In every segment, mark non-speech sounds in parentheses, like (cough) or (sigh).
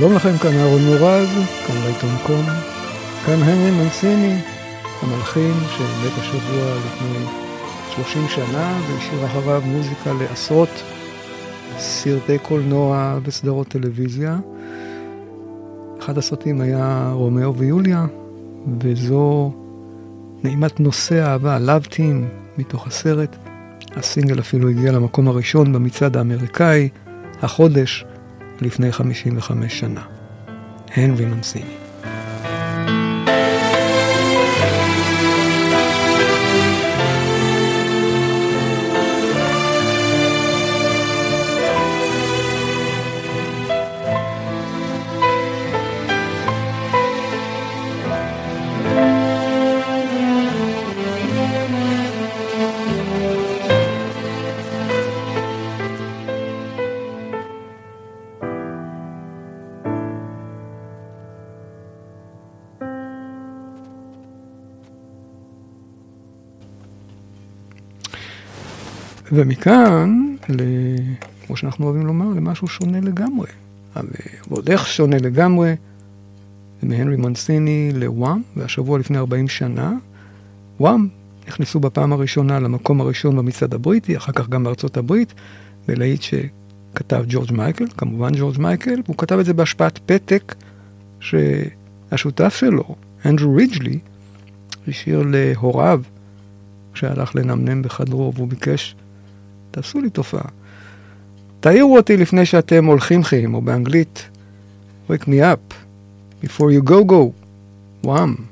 שלום לכם, כאן אהרון מורז, כאן להיטון קום, כאן הנרי מנסיני, המלחין שמת השבוע לפני 30 שנה והשאיר אחריו מוזיקה לעשרות סרטי קולנוע וסדרות טלוויזיה. אחד הסרטים היה רומאו ויוליה, וזו נעימת נושא אהבה, Love Theme, מתוך הסרט. הסינגל אפילו הגיע למקום הראשון במצעד האמריקאי, החודש, לפני 55 שנה. הנרי מנסיני. ומכאן, כמו שאנחנו אוהבים לומר, למשהו שונה לגמרי. ועוד איך שונה לגמרי, מהנרי מנסיני לוואם, והשבוע לפני 40 שנה, וואם נכנסו בפעם הראשונה למקום הראשון במצעד הבריטי, אחר כך גם בארצות הברית, בלהיט שכתב ג'ורג' מייקל, כמובן ג'ורג' מייקל, והוא כתב את זה בהשפעת פתק שהשותף שלו, אנדרו ריג'לי, השאיר להוריו כשהלך לנמנם בחדרו, והוא ביקש תעשו לי תופעה. תעירו אותי לפני שאתם הולכים חיים, או באנגלית, wake me up, before you go go. Something's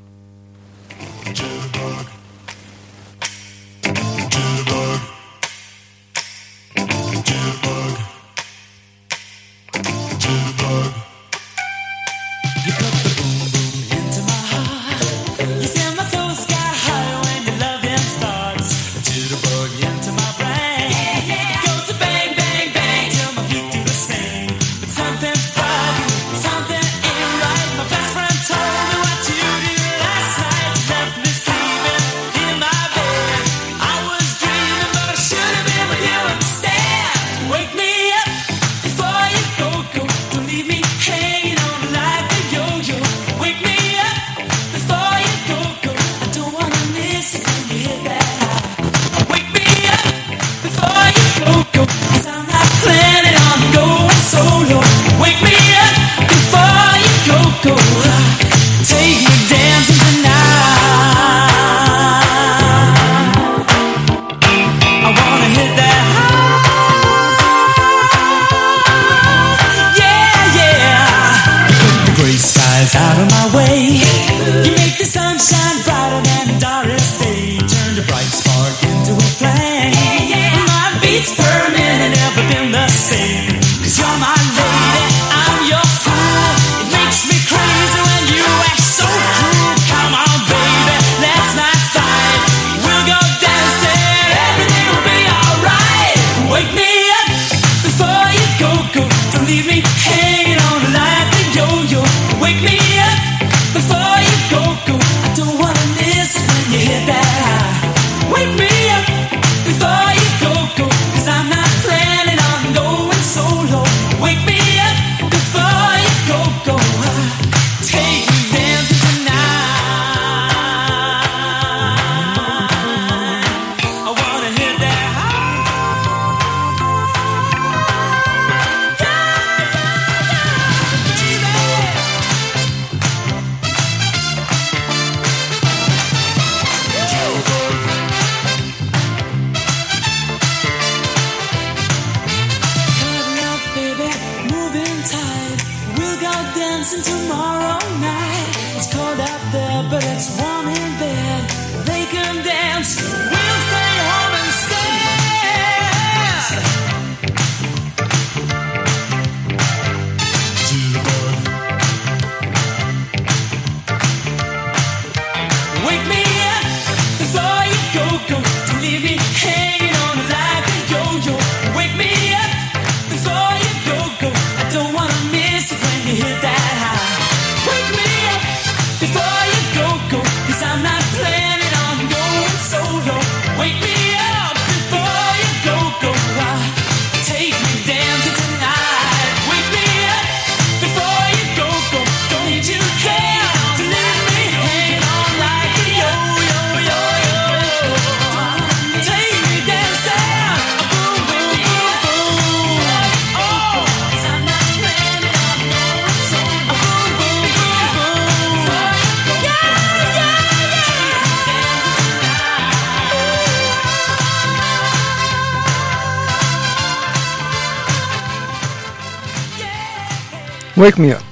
Wake me up,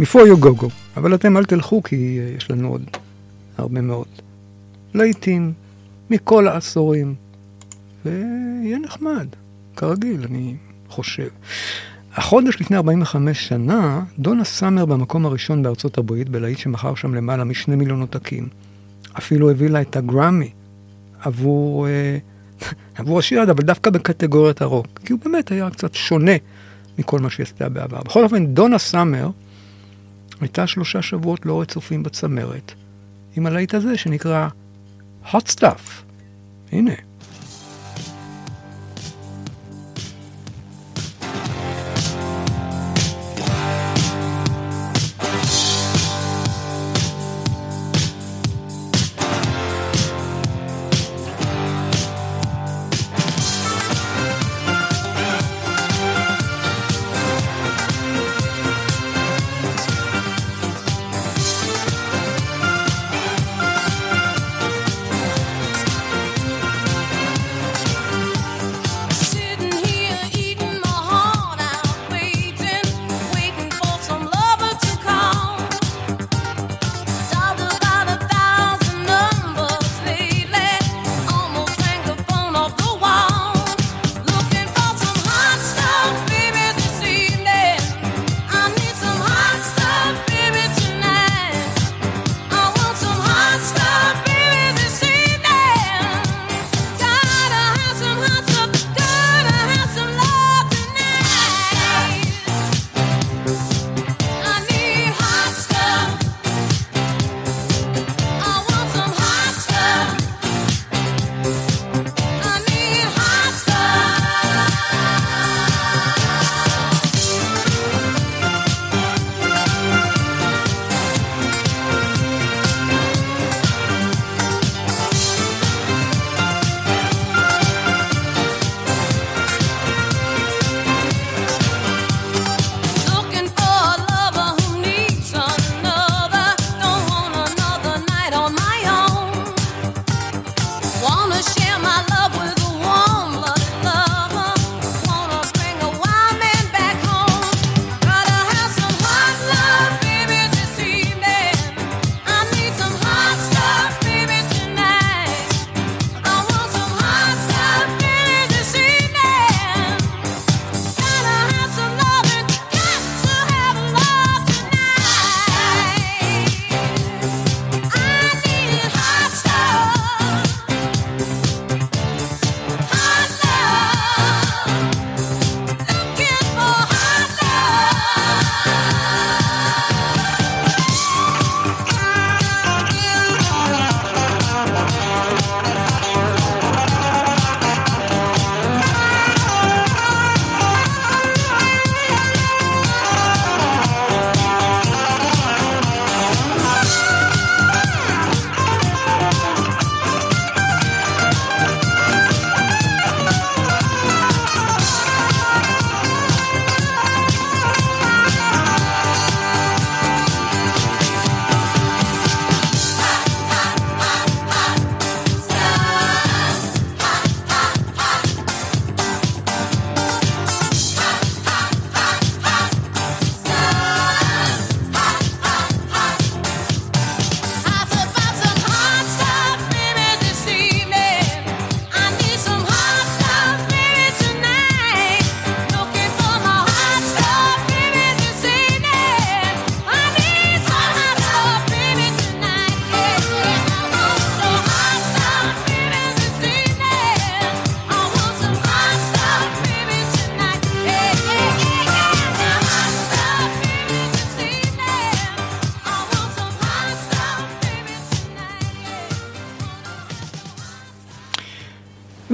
before you go go. אבל אתם אל תלכו כי יש לנו עוד הרבה מאוד להיטים מכל העשורים, ויהיה נחמד, כרגיל, אני חושב. החודש לפני 45 שנה, דונה סאמר במקום הראשון בארצות הברית, בלהיט שמכר שם למעלה משני מיליון עותקים. אפילו הביא לה את הגראמי עבור, אה, (laughs) עבור השיר אבל דווקא בקטגוריית הרוק, כי הוא באמת היה קצת שונה מכל מה שהיא עשתה בעבר. בכל אופן, דונה סאמר הייתה שלושה שבועות לא רצופים בצמרת, עם הלהיט הזה שנקרא hot stuff. הנה.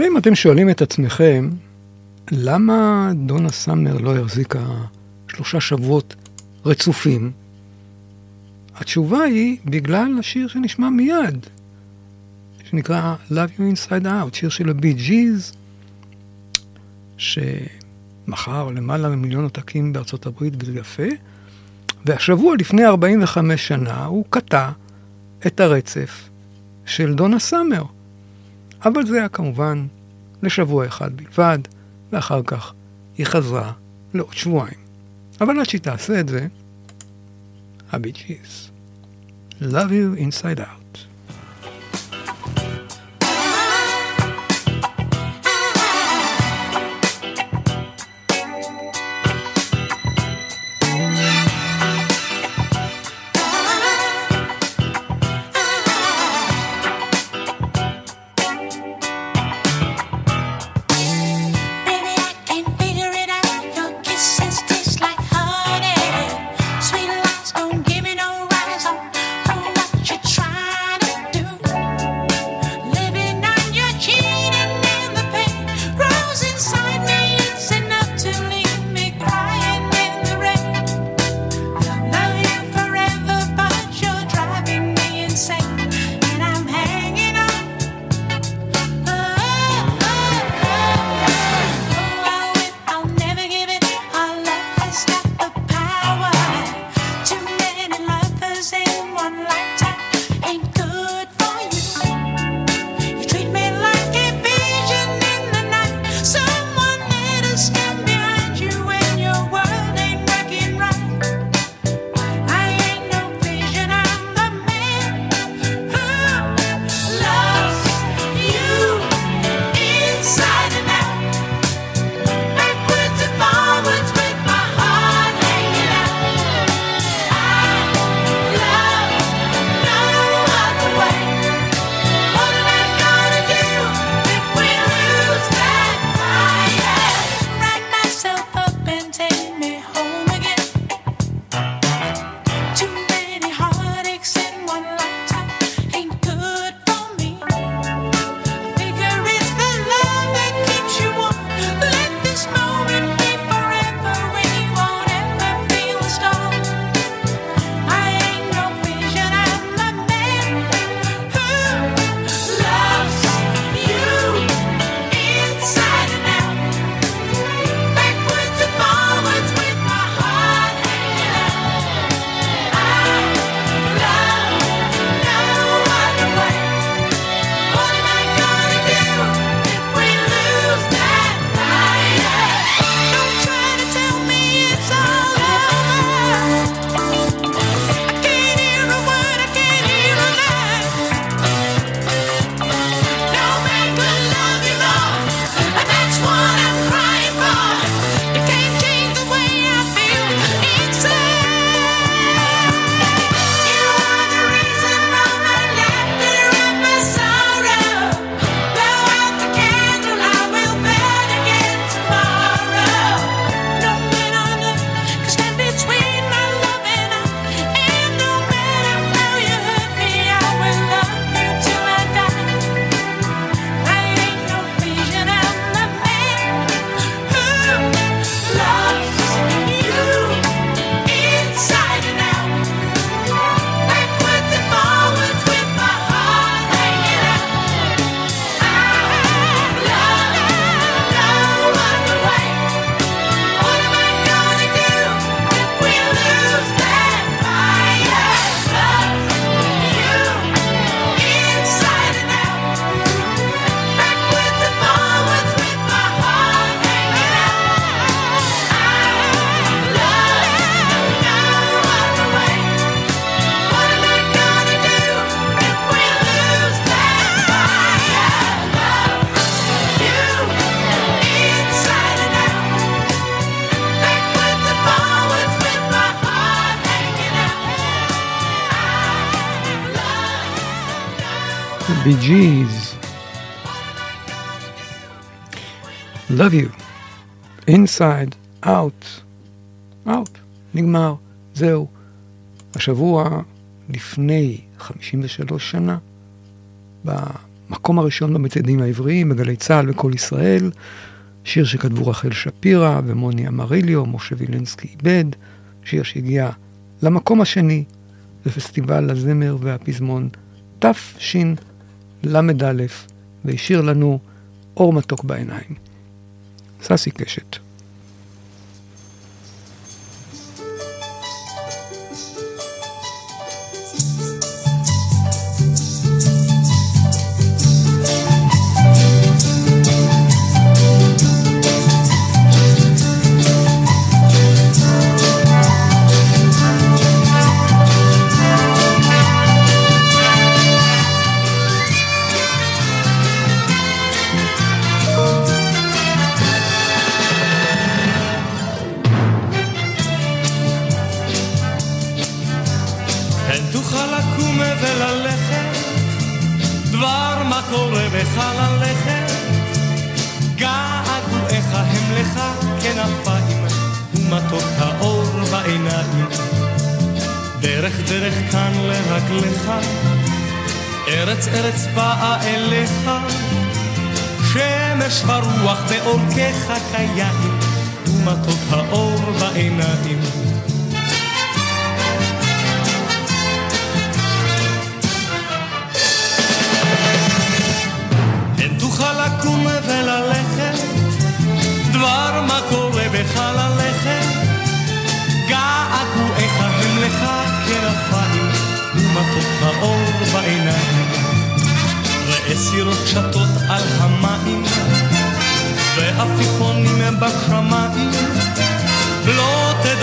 אם אתם שואלים את עצמכם, למה דונה סאמר לא החזיקה שלושה שבועות רצופים? התשובה היא בגלל השיר שנשמע מיד, שנקרא Love You Inside Out, שיר של הבי ג'יז, שמכר למעלה ממיליון עותקים בארצות הברית וזה יפה, והשבוע לפני 45 שנה הוא קטע את הרצף של דונה סאמר. אבל זה היה כמובן לשבוע אחד בלבד, ואחר כך היא חזרה לעוד שבועיים. אבל עד שהיא תעשה את זה, הבי ג'יז. Love you inside out. Love you. inside, out, out, נגמר, זהו. השבוע לפני 53 שנה, במקום הראשון במצעדים העבריים, בגלי צה"ל וכל ישראל, שיר שכתבו רחל שפירא ומוני אמריליו, משה וילנסקי איבד, שיר שהגיע למקום השני בפסטיבל הזמר והפזמון תשל"א, והשאיר לנו אור מתוק בעיניים. ססי קשת.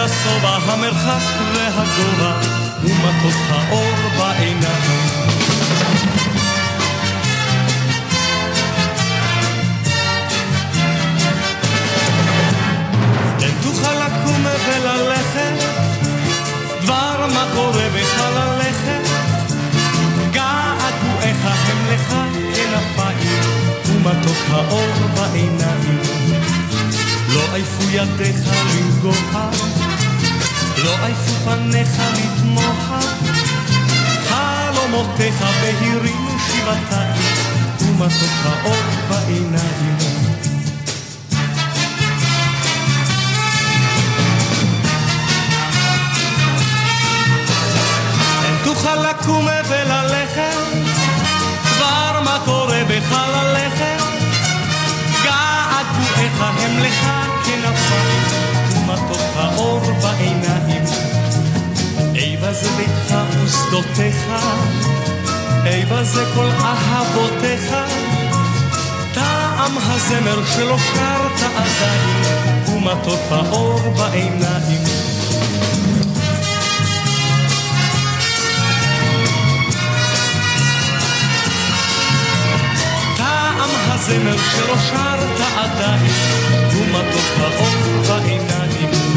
השובע, המרחק והגובה, ומטוס האור בעיניים. תוכל לקום וללכת, דבר מה קורה בך ללכת, געגועיך הם לך כנפיים, ומטוס האור בעיניים. לא עייפו ידיך לנגוע לא עייפו פניך לתמוך, חלומותיך בהירים ושיבתיים, ומתוך האור בעיניים. אין תוכל לקום וללכת, כבר מה קורה בחלליך, געגועיך הם לך כנפיים. האור בעיניים. איבה זה ביתך ושדותיך, איבה זה כל אהבותיך. טעם הזמר שלא קרת עדיין, ומטות האור בעיניים. זמר שלא שרת עדיין, ומטות האור בעיניים.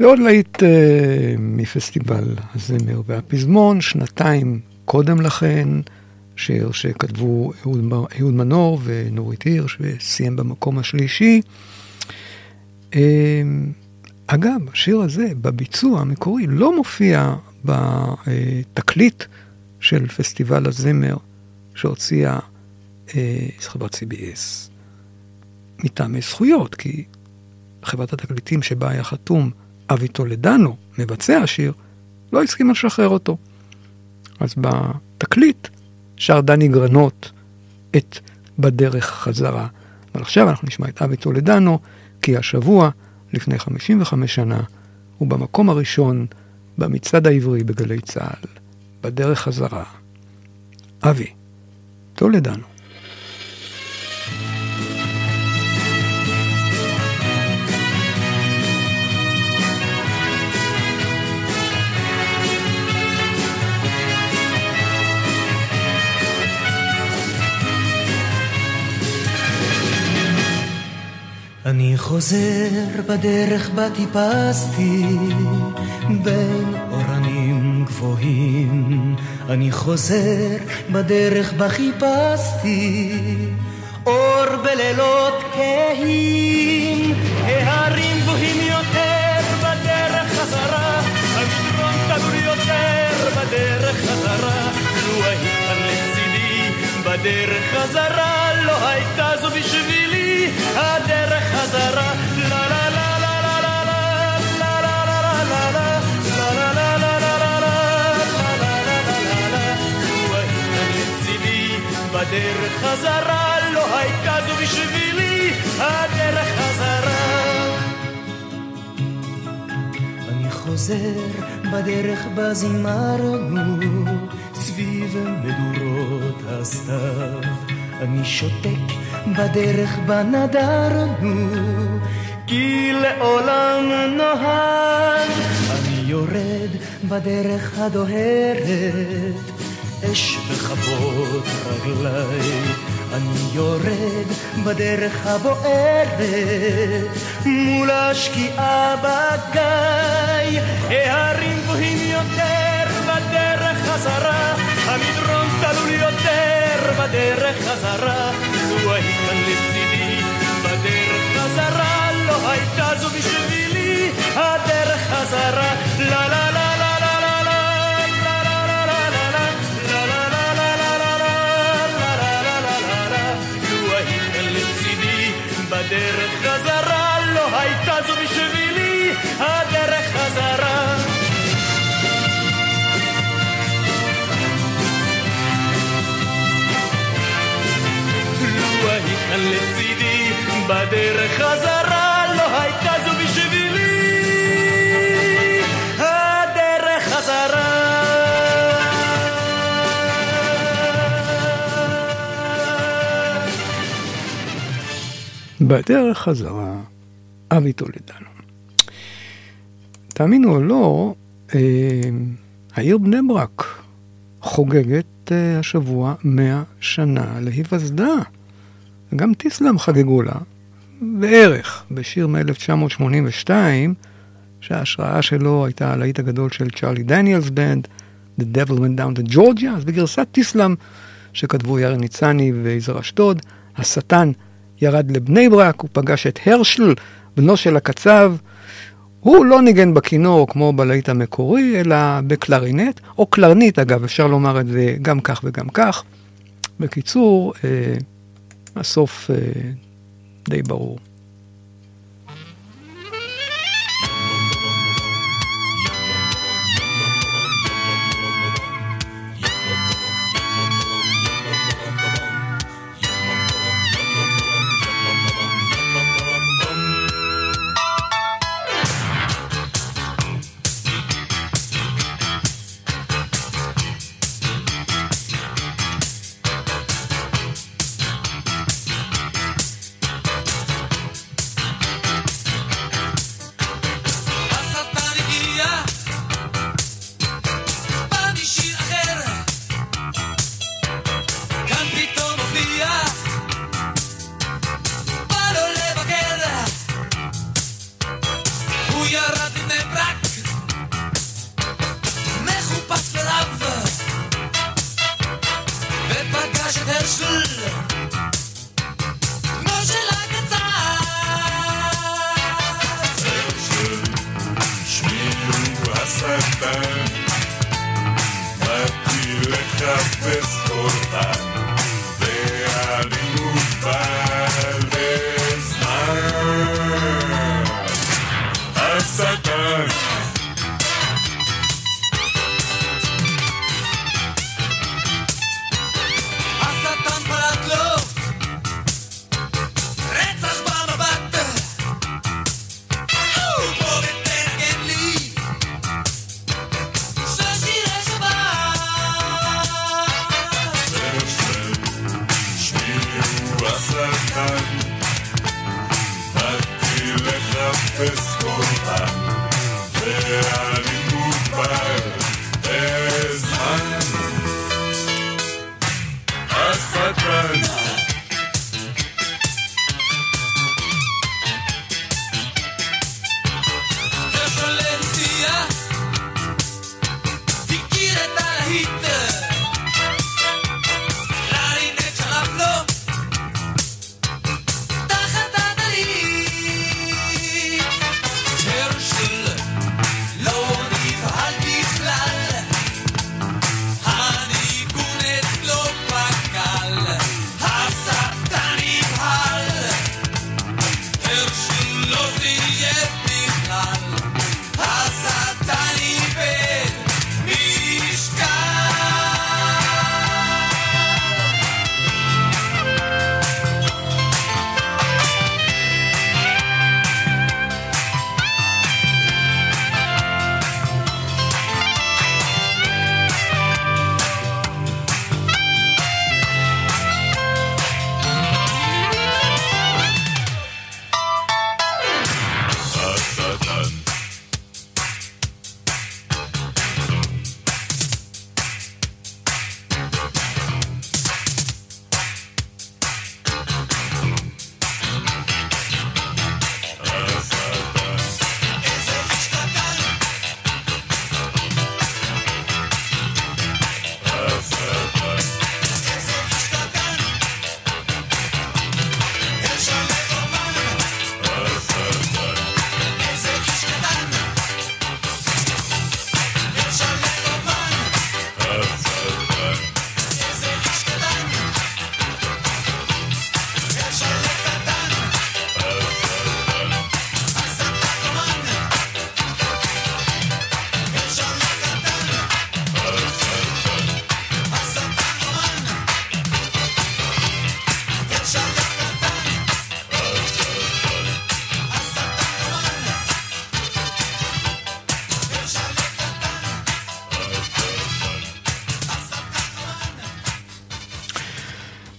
ועוד להיט uh, מפסטיבל הזמר והפזמון, שנתיים קודם לכן, שיר שכתבו אהוד מנור ונורית הירש, וסיים במקום השלישי. Uh, אגב, השיר הזה, בביצוע המקורי, לא מופיע בתקליט של פסטיבל הזמר שהוציאה אה, חברת CBS מטעמי זכויות, כי חברת התקליטים שבה היה חתום אבי טולדנו, מבצע השיר, לא הסכים לשחרר אותו. אז בתקליט שר דני גרנות את בדרך חזרה. אבל עכשיו אנחנו נשמע את אבי טולדנו, כי השבוע, לפני 55 שנה, הוא במקום הראשון במצעד העברי בגלי צה"ל, בדרך חזרה. אבי, טולדנו. חוזר בדרך בה טיפסתי בין אורנים גבוהים, אני חוזר בדרך בה חיפשתי אור בלילות כהים. ההרים גבוהים יותר בדרך חזרה, המדרון תלול יותר בדרך חזרה. לו היית כאן לצידי בדרך חזרה, לא הייתה זו בשבילי הדרך חזרה לא הייתה זו בשבילי הדרך חזרה. אני חוזר בדרך בה זימרנו סביב מדורות הסתיו. אני שותק בדרך בה נדרנו כי לעולם נוהג. אני יורד בדרך הדוהרת אש בכבות רגליי, אני יורד בדרך הבוערת, מול השקיעה בגיא. ההרים גבוהים יותר בדרך חזרה, המדרון תלול יותר בדרך חזרה. לו היית כאן לצידי בדרך חזרה, לא הייתה זו בשבילי הדרך חזרה. לה לה הדרך חזרה לא הייתה זו בשבילי הדרך חזרה. לו היית לצידי בדרך חזרה בדרך חזרה, אבי טולדנו. תאמינו או לא, אה, העיר בני ברק חוגגת אה, השבוע 100 שנה להיווסדה. גם טיסלאם חגגו לה, בערך, בשיר מ-1982, שההשראה שלו הייתה הלהיט הגדול של צ'ארלי דניאלס בנד, The Devil Went Down to Georgia, אז בגרסת טיסלאם, שכתבו יאיר ניצני ויזהר אשדוד, השטן ירד לבני ברק, הוא פגש את הרשל, בנו של הקצב. הוא לא ניגן בכינור כמו בלהיט המקורי, אלא בקלרינט, או קלרנית אגב, אפשר לומר את זה גם כך וגם כך. בקיצור, אה, הסוף אה, די ברור.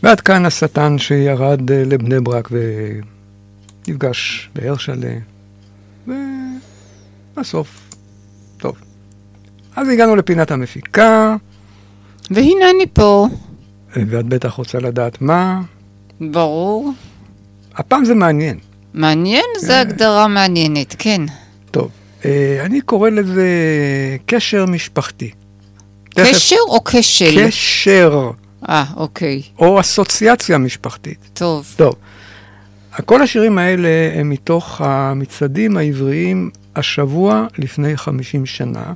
ועד כאן השטן שירד אה, לבני ברק ונפגש בהרשלה, ובסוף, טוב. אז הגענו לפינת המפיקה, והנה אני פה, ואת בטח רוצה לדעת מה. ברור. הפעם זה מעניין. מעניין? כן. זו הגדרה מעניינת, כן. טוב, אה, אני קורא לזה קשר משפחתי. תכף- קשר או כשל? קשר, אה, אוקיי. או אסוציאציה משפחתית. טוב. טוב, כל השירים האלה הם מתוך המצעדים העבריים השבוע לפני 50 שנה,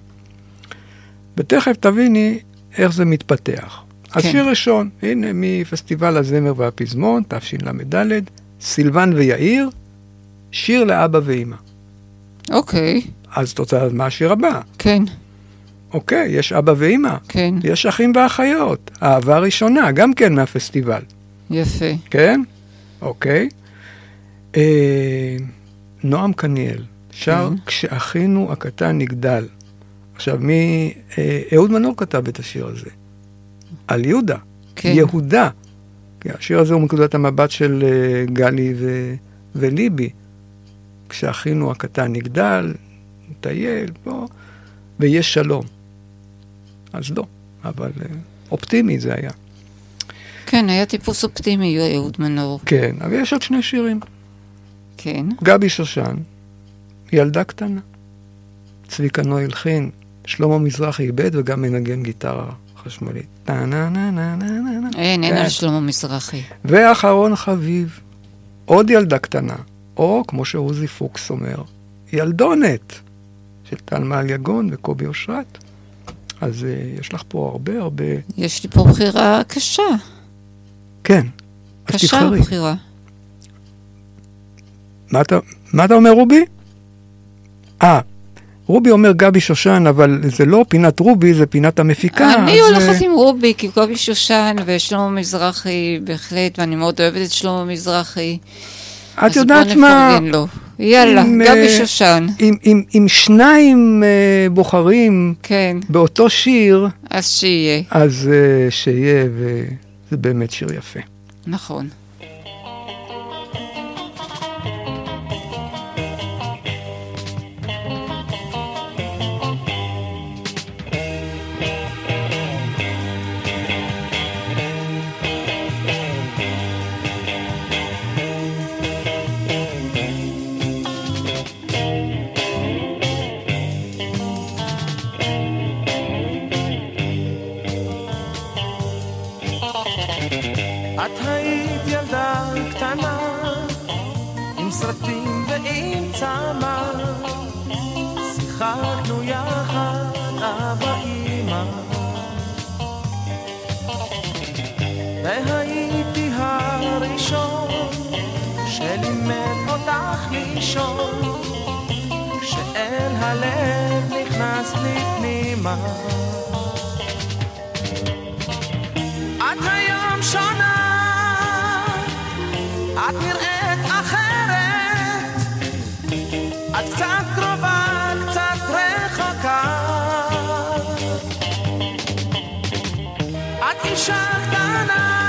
ותכף תביני איך זה מתפתח. אז כן. שיר ראשון, הנה מפסטיבל הזמר והפזמון, תשל"ד, סילבן ויאיר, שיר לאבא ואימא. אוקיי, אז את רוצה לדעת מה השיר הבא? כן, אוקיי, יש אבא ואימא, כן, יש אחים ואחיות, אהבה ראשונה, גם כן מהפסטיבל. יפה. כן? אוקיי. אה, נועם קניאל שר כן. כשאחינו הקטן נגדל. עכשיו, מי... אה, אהוד מנור כתב את השיר הזה. על יהודה. כן. יהודה. כי השיר הזה הוא מנקודת המבט של אה, גלי ו... וליבי. כשאחינו הקטן נגדל, מטייל, פה, ויש שלום. אז לא, אבל אה, אופטימי זה היה. כן, היה טיפוס אופטימי, אהוד מנור. כן, אבל יש עוד שני שירים. כן. גבי שושן, ילדה קטנה. צביקה נוי הלחין, שלמה מזרחי איבד וגם מנגן גיטרה חשמלית. טה-נה-נה-נה-נה-נה. אין, אין כן. על שלמה מזרחי. ואחרון חביב, עוד ילדה קטנה, או כמו שעוזי פוקס אומר, ילדונת, של טלמה יגון וקובי אושרת. אז uh, יש לך פה הרבה הרבה... יש לי פה בחירה קשה. כן, אז קשה תבחרי. הבחירה. מה אתה, מה אתה אומר, רובי? אה, רובי אומר גבי שושן, אבל זה לא פינת רובי, זה פינת המפיקה. אני אז, הולכת אה, עם רובי, כי קובי שושן ושלמה מזרחי, בהחלט, ואני מאוד אוהבת את שלמה מזרחי. את יודעת אז בוא מה? נפרגן לו. יאללה, אם, גבי אה, שושן. אם, אם, אם שניים אה, בוחרים כן, באותו שיר, אז שיהיה. אז אה, שיהיה, וזה באמת שיר יפה. נכון. אישה קטנה,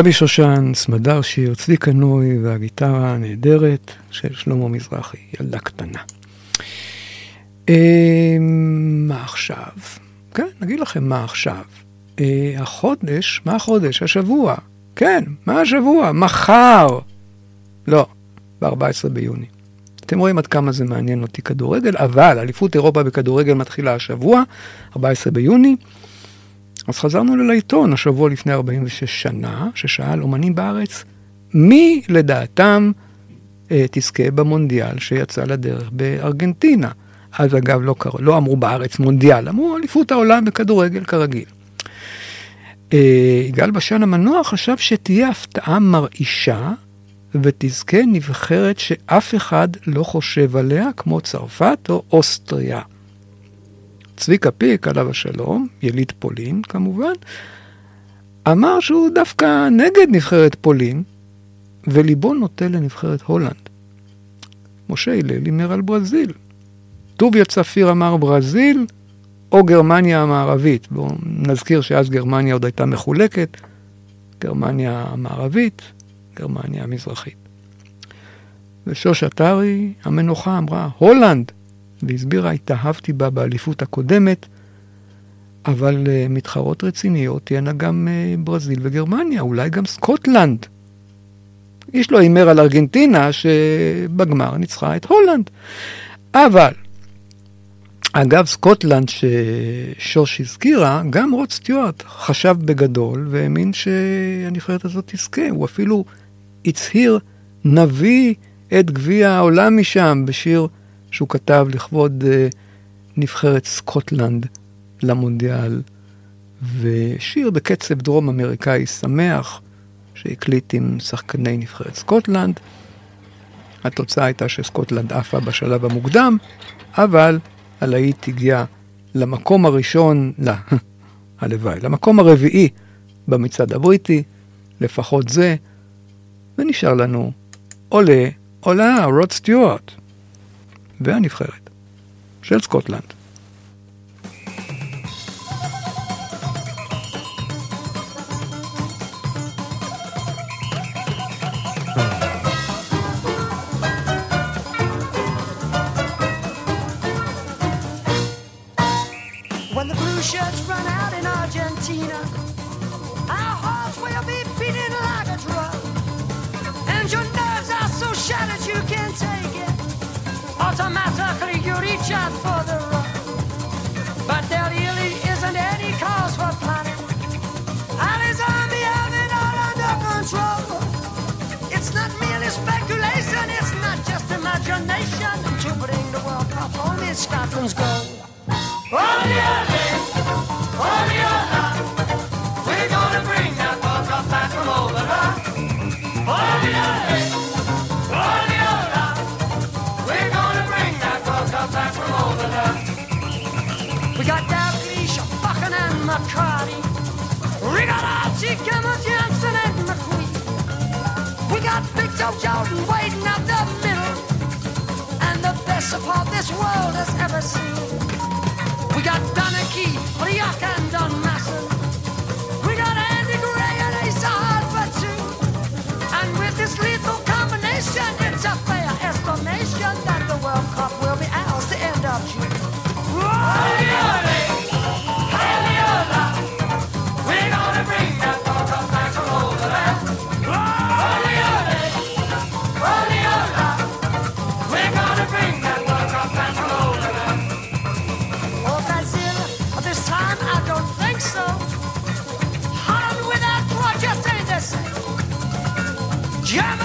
גבי שושן, סמדר שיר, צביקה נוי והגיטרה הנהדרת של שלמה מזרחי, ילדה קטנה. אה, מה עכשיו? כן, נגיד לכם מה עכשיו. אה, החודש, מה החודש? השבוע. כן, מה השבוע? מחר. לא, ב-14 ביוני. אתם רואים עד כמה זה מעניין אותי כדורגל, אבל אליפות אירופה בכדורגל מתחילה השבוע, 14 ביוני. אז חזרנו לעיתון השבוע לפני 46 שנה, ששאל אומנים בארץ, מי לדעתם אה, תזכה במונדיאל שיצא לדרך בארגנטינה? אז אגב לא, קר... לא אמרו בארץ מונדיאל, אמרו אליפות העולם בכדורגל כרגיל. אה, יגאל בשן המנוח חשב שתהיה הפתעה מרעישה ותזכה נבחרת שאף אחד לא חושב עליה, כמו צרפת או אוסטריה. צביקה פיק, עליו השלום, יליד פולין כמובן, אמר שהוא דווקא נגד נבחרת פולין, וליבו נוטה לנבחרת הולנד. משה הלל הימר על ברזיל. טוביה צפיר אמר ברזיל או גרמניה המערבית. בואו נזכיר שאז גרמניה עוד הייתה מחולקת, גרמניה המערבית, גרמניה המזרחית. ושוש עטרי המנוחה אמרה הולנד, והסבירה התאהבתי בה באליפות הקודמת, אבל uh, מתחרות רציניות תהיינה גם uh, ברזיל וגרמניה, אולי גם סקוטלנד. איש לא הימר על ארגנטינה שבגמר ניצחה את הולנד. אבל, אגב, סקוטלנד ששוש הזכירה, גם רוד סטיוארט חשב בגדול והאמין שהנבחרת הזאת תזכה. הוא אפילו הצהיר, נביא את גביע העולם משם בשיר שהוא כתב לכבוד uh, נבחרת סקוטלנד למונדיאל, ושיר בקצב דרום אמריקאי שמח, שהקליט עם שחקני נבחרת סקוטלנד. התוצאה הייתה שסקוטלנד עפה בשלב המוקדם, אבל הלהיט הגיע למקום הראשון, לא, (laughs) הלוואי, למקום הרביעי במצעד הבריטי, לפחות זה, ונשאר לנו עולה, עולה, רוד סטיוארט. והנבחרת של סקוטלנד. just for got Archie, Campbell, Johnson and McQueen. We got Big Joe Jordan waiting out the middle. And the best support this world has ever seen. We got Donaghy, Rioch and Jump!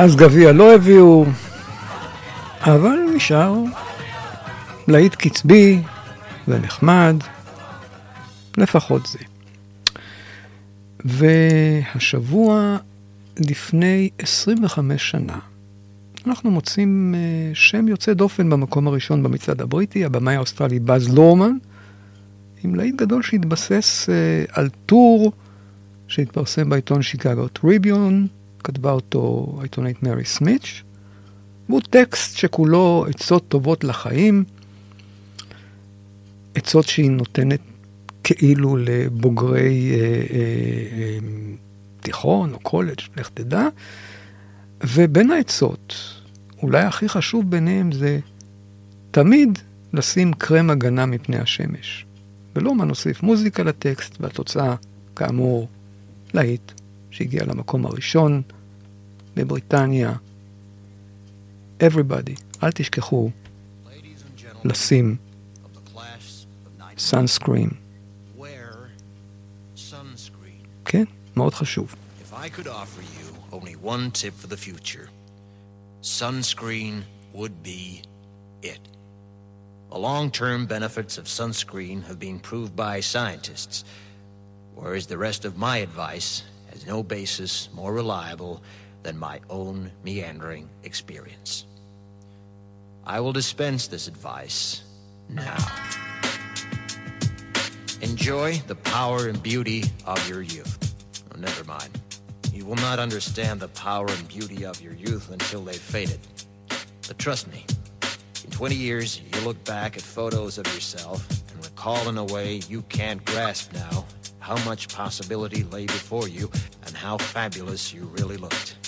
אז גביע לא הביאו, אבל נשאר להיט קצבי ונחמד, לפחות זה. והשבוע לפני 25 שנה, אנחנו מוצאים אה, שם יוצא דופן במקום הראשון במצעד הבריטי, הבמאי האוסטרלי באז לורמן, עם להיט גדול שהתבסס אה, על טור שהתפרסם בעיתון שיקגו טריביון, כתבה אותו העיתונאית מרי סמיץ', והוא טקסט שכולו עצות טובות לחיים, עצות שהיא נותנת כאילו לבוגרי אה, אה, אה, תיכון או קולג', לך תדע, ובין העצות, אולי הכי חשוב ביניהם זה תמיד לשים קרם הגנה מפני השמש. ולא מה נוסיף מוזיקה לטקסט, והתוצאה, כאמור, להיט, שהגיע למקום הראשון בבריטניה. Everybody, אל תשכחו לשים sunscreen. כן, מאוד חשוב. If I could offer you only one tip for the future, sunscreen would be it. The long term benefits of sunscreen have been proved by scientists, whereas the rest of my advice has no basis more reliable than my own meandering experience. I will dispense this advice now. Enjoy the power and beauty of your youth. Oh, never mind. You will not understand the power and beauty of your youth until they've faded. But trust me, in 20 years, you'll look back at photos of yourself and recall in a way you can't grasp now how much possibility lay before you and how fabulous you really looked.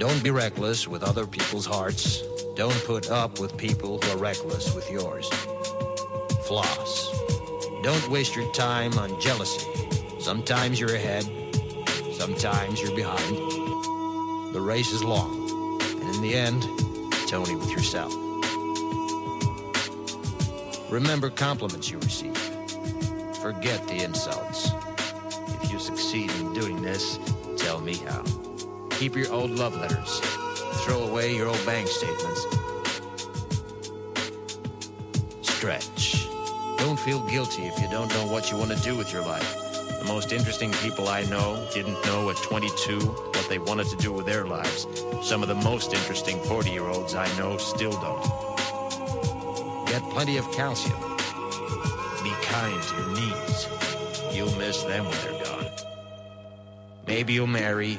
Don't be reckless with other people's hearts. Don't put up with people who are reckless with yours. Floss. Don't waste your time on jealousy. Sometimes you're ahead, sometimes you're behind. The race is long, and in the end, it's only with yourself. Remember compliments you receive. Forget the insults. If you succeed in doing this, tell me how. Keep your old love letters. Throw away your old bank statements. Stretch. Don't feel guilty if you don't know what you want to do with your life. The most interesting people I know didn't know at 22 what they wanted to do with their lives. Some of the most interesting 40 year olds I know still don't. Get plenty of calcium. Be kind to your knees. You'll miss them when they're gone. Maybe you'll marry,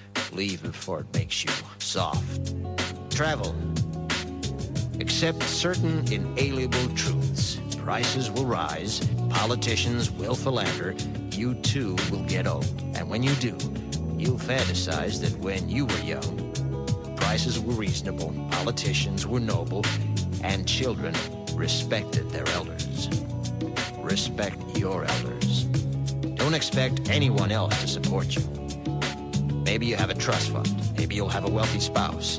leave before it makes you soft. Travel. Accept certain inalienable truths. Prices will rise, politicians will philander, you too will get old. And when you do, you'll fantasize that when you were young, prices were reasonable, politicians were noble, and children respected their elders. Respect your elders. Don't expect anyone else to support you. Maybe you have a trust fund. Maybe you'll have a wealthy spouse.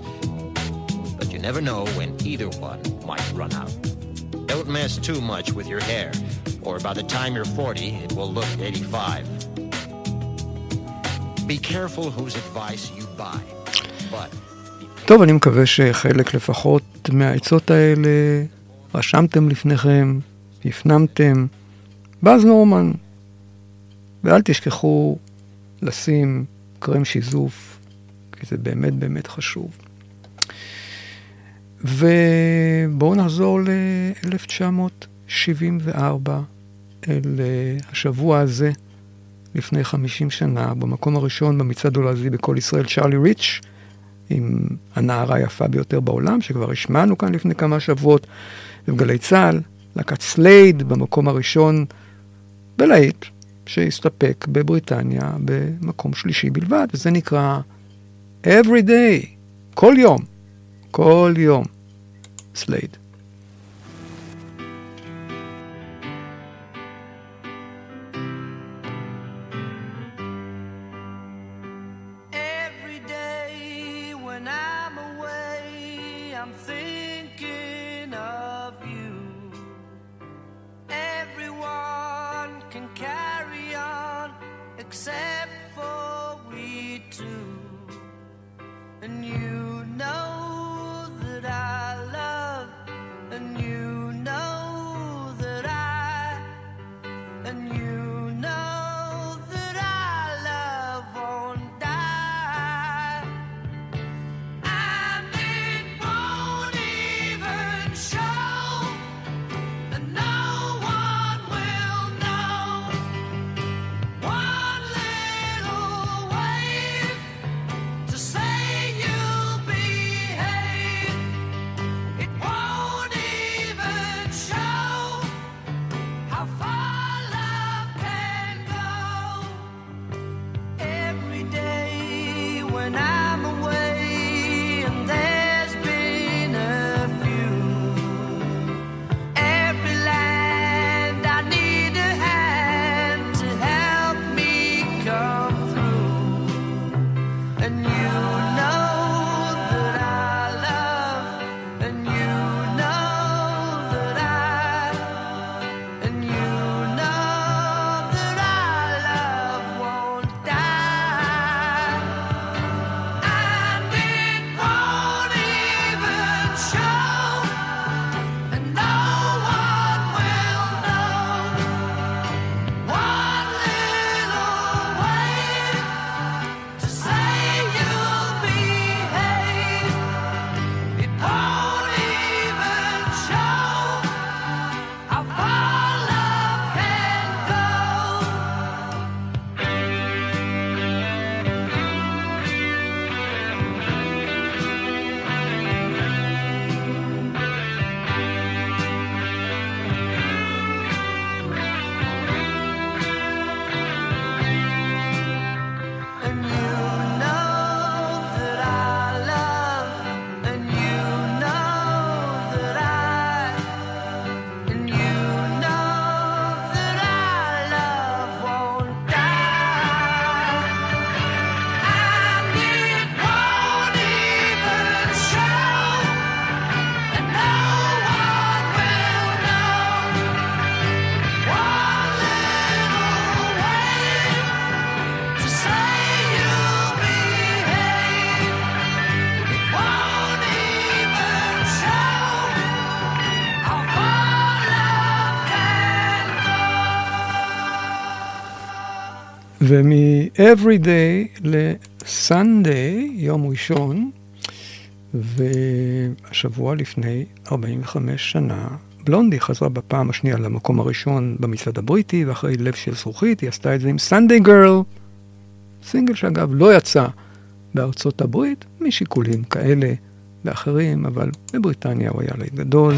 But you never know when either one might run out. Don't mess too much with your hair, or by the time you're 40, it will look 85. Be careful whose advice you buy, but טוב, אני מקווה שחלק לפחות מהעצות האלה רשמתם לפניכם, הפנמתם. באז נורמן, ואל תשכחו לשים קרם שיזוף, כי זה באמת באמת חשוב. ובואו נחזור ל-1974, אל אה, השבוע הזה, לפני 50 שנה, במקום הראשון במצעד הלועזי בכל ישראל, צ'ארלי ריץ', עם הנערה היפה ביותר בעולם, שכבר השמענו כאן לפני כמה שבועות, בגלי צה"ל, להקת סלייד במקום הראשון בלהיט, שהסתפק בבריטניה במקום שלישי בלבד, וזה נקרא Every Day, כל יום, כל יום, סלייד. ומ-Everyday ל-Sunday, יום ראשון, והשבוע לפני 45 שנה, בלונדי חזרה בפעם השנייה למקום הראשון במצעד הבריטי, ואחרי לב של זכוכית היא עשתה את זה עם Sunday Girl, סינגל שאגב לא יצא בארצות הברית, משיקולים כאלה ואחרים, אבל בבריטניה הוא היה להיט גדול.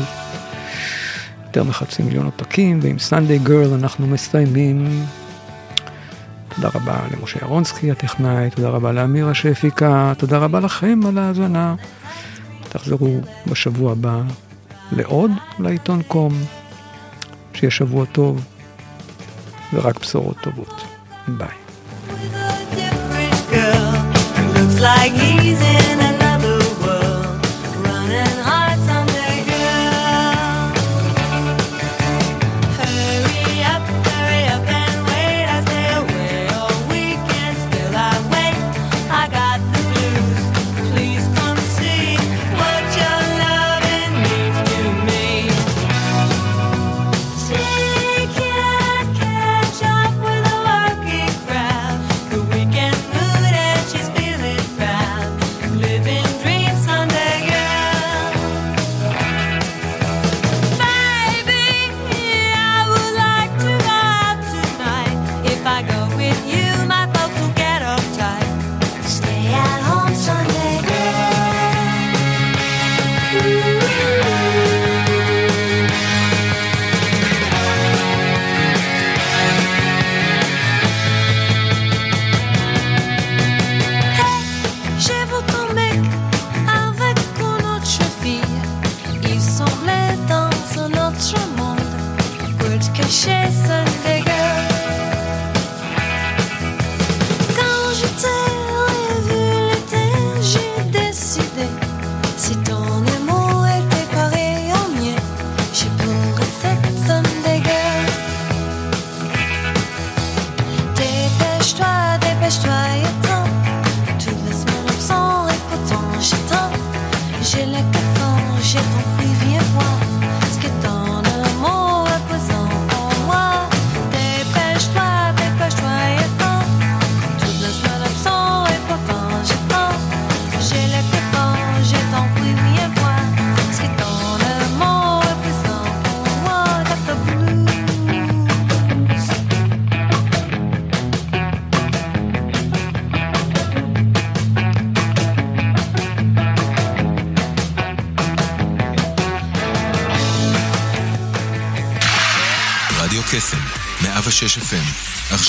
יותר מחצי מיליון עותקים, ועם סנדיי גרל אנחנו מסיימים. תודה רבה למשה ירונסקי הטכנאי, תודה רבה לאמירה שהפיקה, תודה רבה לכם על ההאזנה. תחזרו בשבוע הבא לעוד לעיתון קום. שיהיה שבוע טוב ורק בשורות טובות. ביי.